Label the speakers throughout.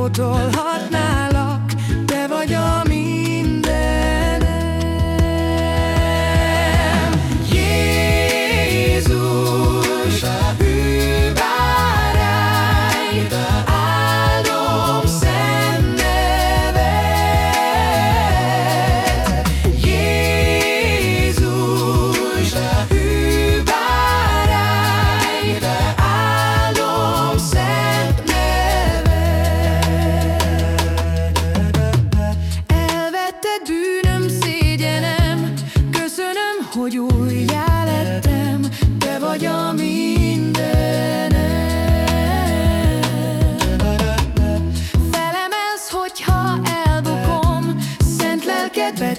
Speaker 1: szótól, ha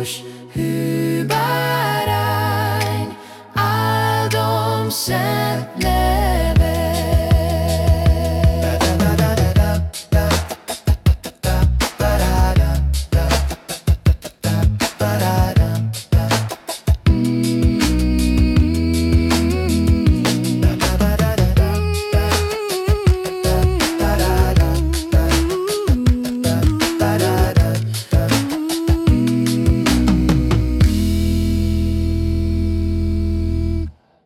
Speaker 1: już chyba rań, a dom se